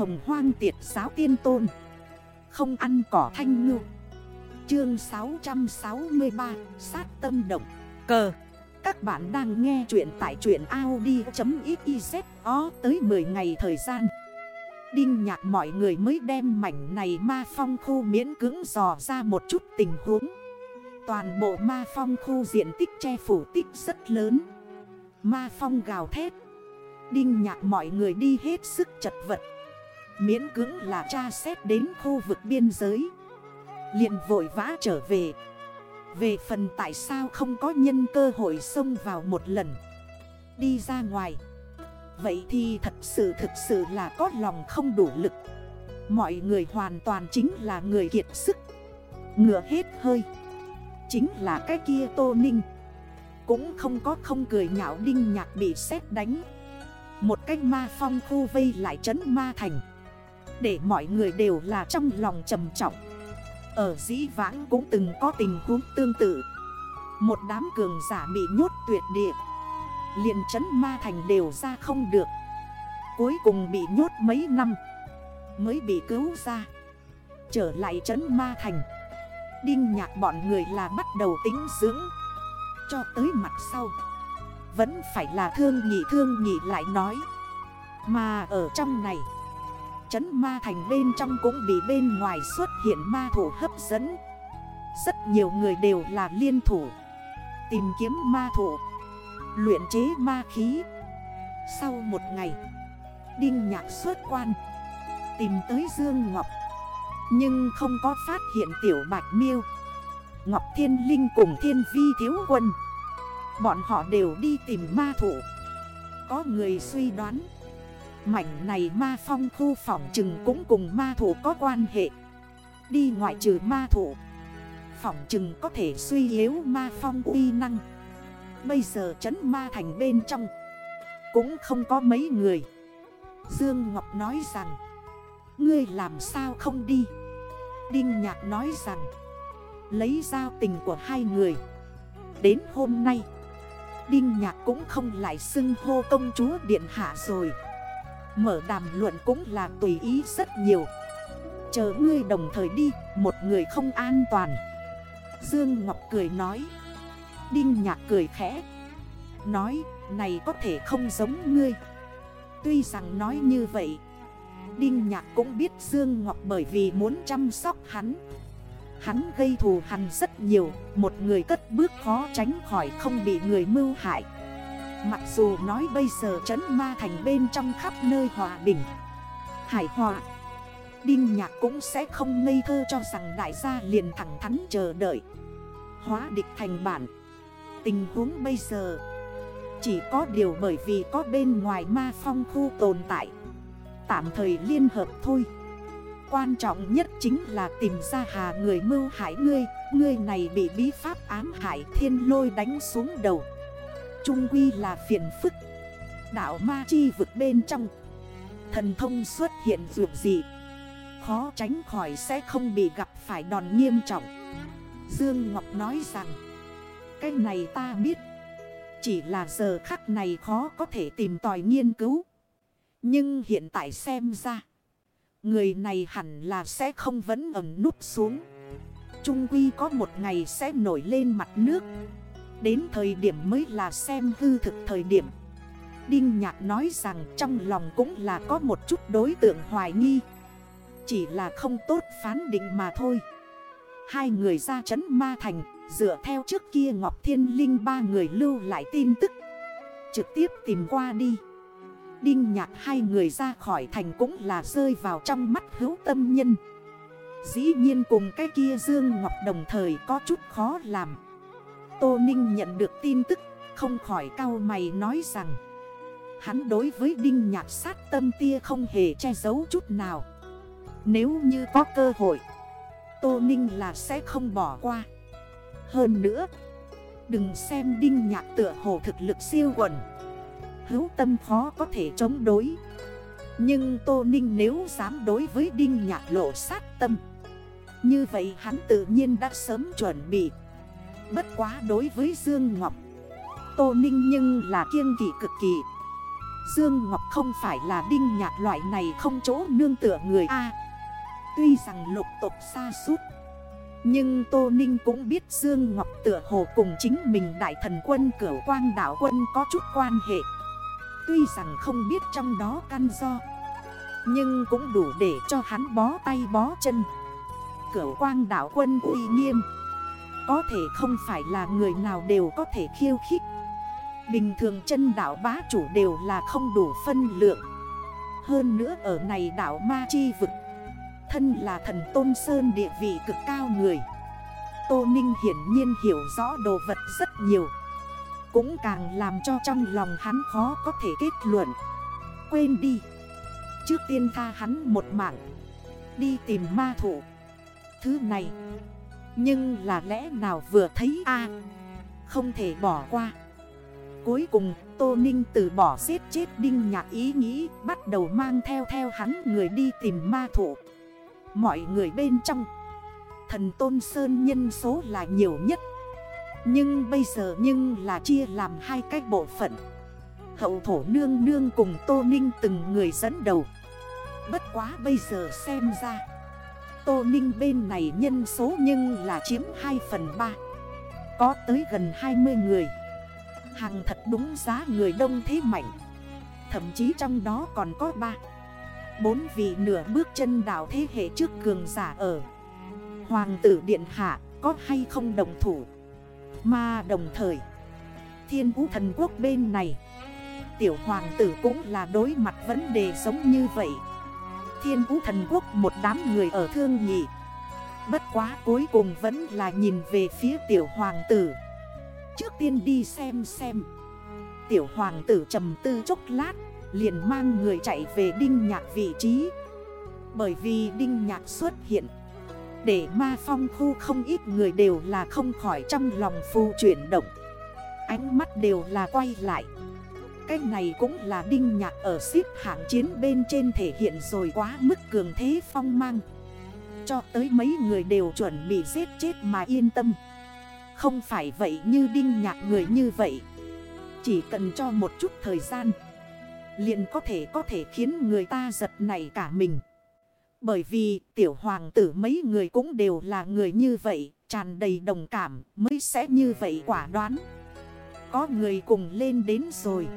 hồng hoang tiệt giáo tiên tôn. Không ăn cỏ thanh ngư. Chương 663 Sát tâm động. Cờ. Các bạn đang nghe chuyện tại chuyện Audi.xyz Ó tới 10 ngày thời gian. Đinh nhạc mọi người mới đem mảnh này ma phong khu miễn cứng dò ra một chút tình huống. Toàn bộ ma phong khu diện tích che phủ tích rất lớn. Ma phong gào thét. Đinh nhạc mọi người đi hết sức chật vật. Miễn cứng là tra xét đến khu vực biên giới. Liền vội vã trở về. Về phần tại sao không có nhân cơ hội xông vào một lần. Đi ra ngoài. Vậy thì thật sự thực sự là có lòng không đủ lực. Mọi người hoàn toàn chính là người kiệt sức. Ngựa hết hơi. Chính là cái kia Tô Ninh. Cũng không có không cười nhạo đinh nhạc bị xét đánh. Một cách ma phong khu vây lại trấn ma thành. Để mọi người đều là trong lòng trầm trọng. Ở dĩ vãng cũng từng có tình huống tương tự. Một đám cường giả bị nhốt tuyệt địa. Liền trấn ma thành đều ra không được. Cuối cùng bị nhốt mấy năm. Mới bị cứu ra. Trở lại trấn ma thành. Đinh nhạc bọn người là bắt đầu tính dưỡng. Cho tới mặt sau. Vẫn phải là thương nhị thương nhị lại nói. Mà ở trong này Chấn ma thành bên trong cũng bị bên ngoài xuất hiện ma thủ hấp dẫn. Rất nhiều người đều là liên thủ, Tìm kiếm ma thủ, Luyện chế ma khí. Sau một ngày, Đinh nhạc xuất quan, Tìm tới Dương Ngọc. Nhưng không có phát hiện tiểu bạch miêu. Ngọc Thiên Linh cùng Thiên Vi Thiếu Quân, Bọn họ đều đi tìm ma thủ. Có người suy đoán Mảnh này ma phong khu phỏng trừng cũng cùng ma thủ có quan hệ. Đi ngoại trừ ma thủ Phỏng trừng có thể suy yếu ma phong uy năng. Bây giờ trấn ma thành bên trong, Cũng không có mấy người. Dương Ngọc nói rằng, Ngươi làm sao không đi? Đinh Nhạc nói rằng, Lấy giao tình của hai người, Đến hôm nay. Đinh Nhạc cũng không lại xưng hô công chúa Điện Hạ rồi. Mở đàm luận cũng là tùy ý rất nhiều. Chờ ngươi đồng thời đi, Một người không an toàn. Dương Ngọc cười nói. Đinh Nhạc cười khẽ. Nói, này có thể không giống ngươi. Tuy rằng nói như vậy, Đinh Nhạc cũng biết Dương Ngọc bởi vì muốn chăm sóc hắn. Hắn gây thù hằn rất nhiều, Một người cất bước khó tránh khỏi không bị người mưu hại. Mặc dù nói bây giờ trấn ma thành bên trong khắp nơi hòa bình Hải hòa, Đinh Nhạc cũng sẽ không ngây thơ cho rằng đại gia liền thẳng thắn chờ đợi. Hóa địch thành bản. Tình huống bây giờ Chỉ có điều bởi vì có bên ngoài ma phong khu tồn tại. Tạm thời liên hợp thôi. Quan trọng nhất chính là tìm ra hà người mưu hại ngươi. Ngươi này bị bí pháp ám hại thiên lôi đánh xuống đầu. Trung quy là phiền phức. Đảo ma chi vực bên trong. Thần thông xuất hiện vượt gì. Khó tránh khỏi sẽ không bị gặp phải đòn nghiêm trọng. Dương Ngọc nói rằng, Cái này ta biết. Chỉ là giờ khắc này khó có thể tìm tòi nghiên cứu. Nhưng hiện tại xem ra, Người này hẳn là sẽ không vẫn ẩn nút xuống. Trung quy có một ngày sẽ nổi lên mặt nước. Đến thời điểm mới là xem hư thực thời điểm. Đinh Nhạc nói rằng trong lòng cũng là có một chút đối tượng hoài nghi. Chỉ là không tốt phán định mà thôi. Hai người ra chấn ma thành, Dựa theo trước kia Ngọc Thiên Linh ba người lưu lại tin tức. Trực tiếp tìm qua đi. Đinh nhạc hai người ra khỏi thành cũng là rơi vào trong mắt hữu tâm nhân. Dĩ nhiên cùng cái kia Dương Ngọc đồng thời có chút khó làm. Tô Ninh nhận được tin tức, Không khỏi cao mày nói rằng, Hắn đối với Đinh Nhạc sát tâm tia không hề che giấu chút nào. Nếu như có cơ hội, Tô Ninh là sẽ không bỏ qua. Hơn nữa, Đừng xem Đinh Nhạc tựa hồ thực lực siêu quần Hữu tâm khó có thể chống đối. Nhưng Tô Ninh nếu dám đối với Đinh Nhạc lộ sát tâm, Như vậy hắn tự nhiên đã sớm chuẩn bị Bất quá đối với Dương Ngọc, Tô Ninh nhưng là kiêng kỵ cực kỳ. Dương Ngọc không phải là đinh nhạc loại này không chỗ nương tựa người A. Tuy rằng lục tục xa suốt, Nhưng Tô Ninh cũng biết Dương Ngọc tựa hồ cùng chính mình đại thần quân cửu quang đảo quân có chút quan hệ. Tuy rằng không biết trong đó căn do, Nhưng cũng đủ để cho hắn bó tay bó chân. Cửu quang đảo quân uy nghiêm. Có thể không phải là người nào đều có thể khiêu khích. Bình thường chân đảo bá chủ đều là không đủ phân lượng. Hơn nữa ở này đảo Ma Chi vực, Thân là thần Tôn Sơn địa vị cực cao người. Tô Ninh hiển nhiên hiểu rõ đồ vật rất nhiều, Cũng càng làm cho trong lòng hắn khó có thể kết luận. Quên đi, Trước tiên tha hắn một mạng, Đi tìm ma thủ. Thứ này nhưng là lẽ nào vừa thấy a? Không thể bỏ qua. Cuối cùng, Tô Ninh từ bỏ giết chết Đinh Nhạc ý nghĩ, Bắt đầu mang theo theo hắn người đi tìm ma thủ. Mọi người bên trong, Thần Tôn Sơn nhân số là nhiều nhất. Nhưng bây giờ nhưng là chia làm hai cách bộ phận. Hậu thổ nương nương cùng Tô Ninh từng người dẫn đầu. Bất quá bây giờ xem ra Tô Ninh bên này nhân số nhưng là chiếm 2 phần 3 Có tới gần 20 người. Hàng thật đúng giá người đông thế mạnh. Thậm chí trong đó còn có 3 Bốn vị nửa bước chân đảo thế hệ trước cường giả ở Hoàng tử Điện Hạ có hay không đồng thủ? Mà đồng thời, Thiên vũ thần quốc bên này, Tiểu hoàng tử cũng là đối mặt vấn đề giống như vậy. Thiên vũ thần quốc một đám người ở thương nhị. Bất quá cuối cùng vẫn là nhìn về phía tiểu hoàng tử. Trước tiên đi xem xem. Tiểu hoàng tử trầm tư chốc lát, Liền mang người chạy về Đinh Nhạc vị trí. Bởi vì Đinh Nhạc xuất hiện, Để ma phong khu không ít người đều là không khỏi trong lòng phù chuyển động. Ánh mắt đều là quay lại. Cái này cũng là Đinh Nhạc ở xếp hạng chiến bên trên thể hiện rồi quá mức cường thế phong mang Cho tới mấy người đều chuẩn bị giết chết mà yên tâm Không phải vậy như Đinh Nhạc người như vậy Chỉ cần cho một chút thời gian liền có thể có thể khiến người ta giật nảy cả mình. Bởi vì tiểu hoàng tử mấy người cũng đều là người như vậy, tràn đầy đồng cảm mới sẽ như vậy quả đoán. Có người cùng lên đến rồi.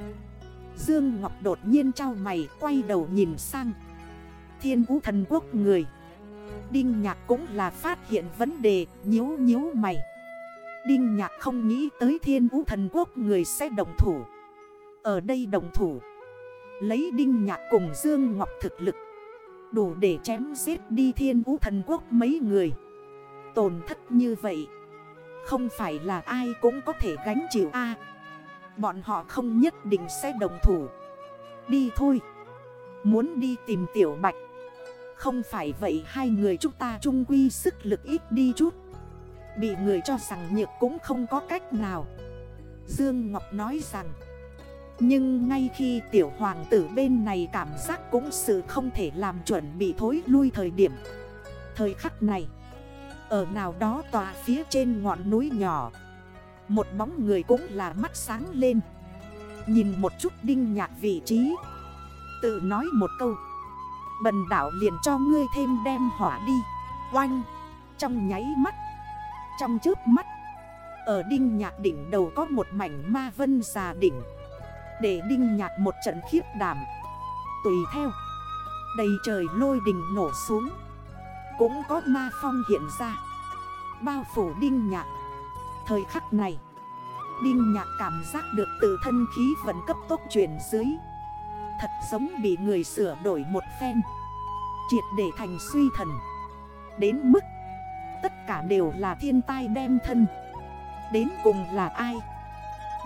Dương Ngọc đột nhiên trao mày, quay đầu nhìn sang. Thiên vũ thần quốc người. Đinh Nhạc cũng là phát hiện vấn đề nhếu nhếu mày. Đinh Nhạc không nghĩ tới thiên vũ thần quốc người sẽ đồng thủ. Ở đây đồng thủ. Lấy đinh nhạc cùng Dương Ngọc thực lực Đủ để chém giết đi thiên vũ thần quốc mấy người Tổn thất như vậy không phải là ai cũng có thể gánh chịu a. Bọn họ không nhất định sẽ đồng thủ. Đi thôi. Muốn đi tìm tiểu bạch. Không phải vậy hai người chúng ta chung quy sức lực ít đi chút. Bị người cho rằng nhược cũng không có cách nào. Dương Ngọc nói rằng, nhưng ngay khi tiểu hoàng tử bên này cảm giác cũng sự không thể làm chuẩn bị thối lui thời điểm, Thời khắc này ở nào đó tòa phía trên ngọn núi nhỏ. Một bóng người cũng là mắt sáng lên. Nhìn một chút đinh nhạc vị trí. Tự nói một câu. Bần đảo liền cho ngươi thêm đem hỏa đi. Oanh. Trong nháy mắt. Trong trước mắt. Ở đinh nhạc đỉnh đầu có một mảnh ma vân già đỉnh. Để đinh nhạc một trận khiếp đảm. Tùy theo. Đầy trời lôi đình nổ xuống. Cũng có ma phong hiện ra. Bao phủ đinh nhạc. Thời khắc này, Đinh nhạc cảm giác được từ thân khí vận cấp tốc chuyển dưới. Thật giống bị người sửa đổi một phen. Triệt để thành suy thần. Đến mức, Tất cả đều là thiên tai đem thân. Đến cùng là ai?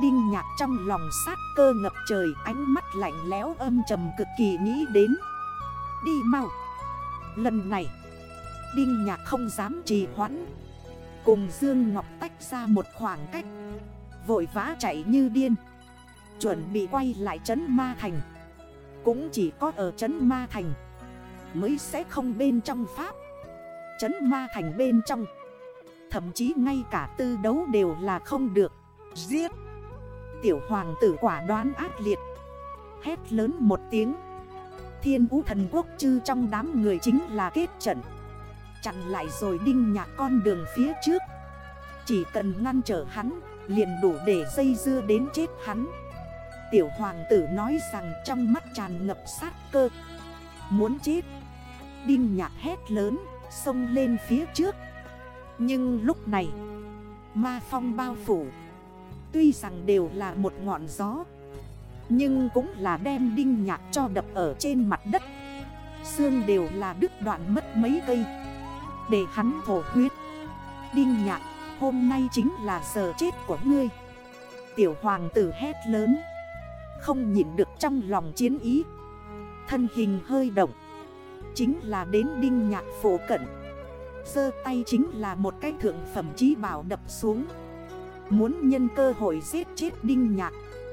Đinh nhạc trong lòng sát cơ ngập trời, Ánh mắt lạnh lẽo âm trầm cực kỳ nghĩ đến. Đi mau. Lần này Đinh nhạc không dám trì hoãn. Cùng Dương Ngọc tách ra một khoảng cách. Vội vã chạy như điên. Chuẩn bị quay lại trấn Ma Thành. Cũng chỉ có ở trấn Ma Thành Mới sẽ không bên trong Pháp. Trấn Ma Thành bên trong. Thậm chí ngay cả tư đấu đều là không được. Giết. Tiểu hoàng tử quả đoán ác liệt. Hét lớn một tiếng. Thiên vũ thần quốc chư trong đám người chính là kết trận. Chặn lại rồi đinh nhạc con đường phía trước. Chỉ cần ngăn trở hắn, Liền đủ để dây dưa đến chết hắn. Tiểu hoàng tử nói rằng trong mắt tràn ngập sát cơ. Muốn chết, Đinh nhạc hét lớn, Xông lên phía trước. Nhưng lúc này, Ma phong bao phủ. Tuy rằng đều là một ngọn gió, Nhưng cũng là đem đinh nhạc cho đập ở trên mặt đất. Xương đều là đứt đoạn mất mấy cây. Để hắn thổ huyết. Đinh nhạc, hôm nay chính là giờ chết của ngươi. Tiểu hoàng tử hét lớn, Không nhìn được trong lòng chiến ý. Thân hình hơi động, Chính là đến đinh nhạc phổ cận. Sơ tay chính là một cái thượng phẩm chí bảo đập xuống. Muốn nhân cơ hội giết chết đinh nhạc